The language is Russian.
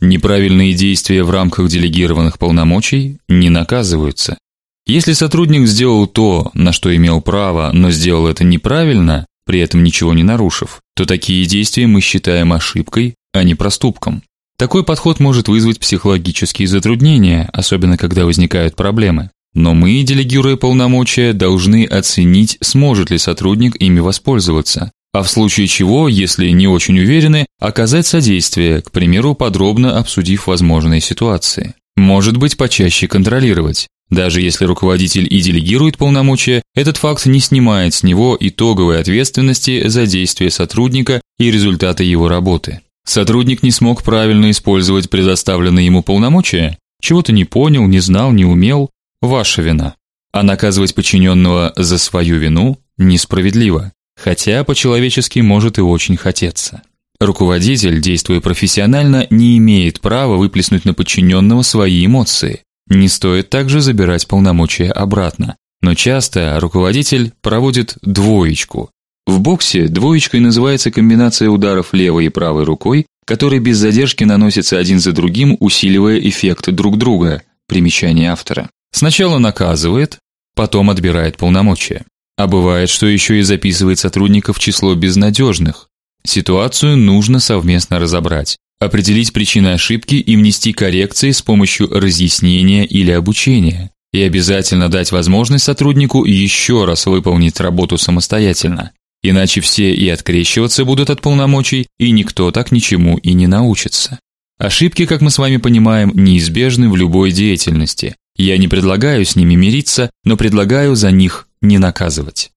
Неправильные действия в рамках делегированных полномочий не наказываются. Если сотрудник сделал то, на что имел право, но сделал это неправильно, при этом ничего не нарушив, то такие действия мы считаем ошибкой, а не проступком. Такой подход может вызвать психологические затруднения, особенно когда возникают проблемы. Но мы, делегируя полномочия, должны оценить, сможет ли сотрудник ими воспользоваться, а в случае чего, если не очень уверены, оказать содействие, к примеру, подробно обсудив возможные ситуации. Может быть, почаще контролировать. Даже если руководитель и делегирует полномочия, этот факт не снимает с него итоговой ответственности за действия сотрудника и результаты его работы. Сотрудник не смог правильно использовать предоставленные ему полномочия, чего-то не понял, не знал, не умел ваша вина. А наказывать подчиненного за свою вину несправедливо, хотя по-человечески может и очень хотеться. Руководитель, действуя профессионально, не имеет права выплеснуть на подчиненного свои эмоции. Не стоит также забирать полномочия обратно. Но часто руководитель проводит двоечку. В боксе двоечкой называется комбинация ударов левой и правой рукой, которые без задержки наносятся один за другим, усиливая эффект друг друга. Примечание автора. Сначала наказывает, потом отбирает полномочия. А бывает, что еще и записывает сотрудников в число безнадежных. Ситуацию нужно совместно разобрать определить причины ошибки и внести коррекции с помощью разъяснения или обучения, и обязательно дать возможность сотруднику еще раз выполнить работу самостоятельно. Иначе все и открещиваться будут от полномочий, и никто так ничему и не научится. Ошибки, как мы с вами понимаем, неизбежны в любой деятельности. Я не предлагаю с ними мириться, но предлагаю за них не наказывать.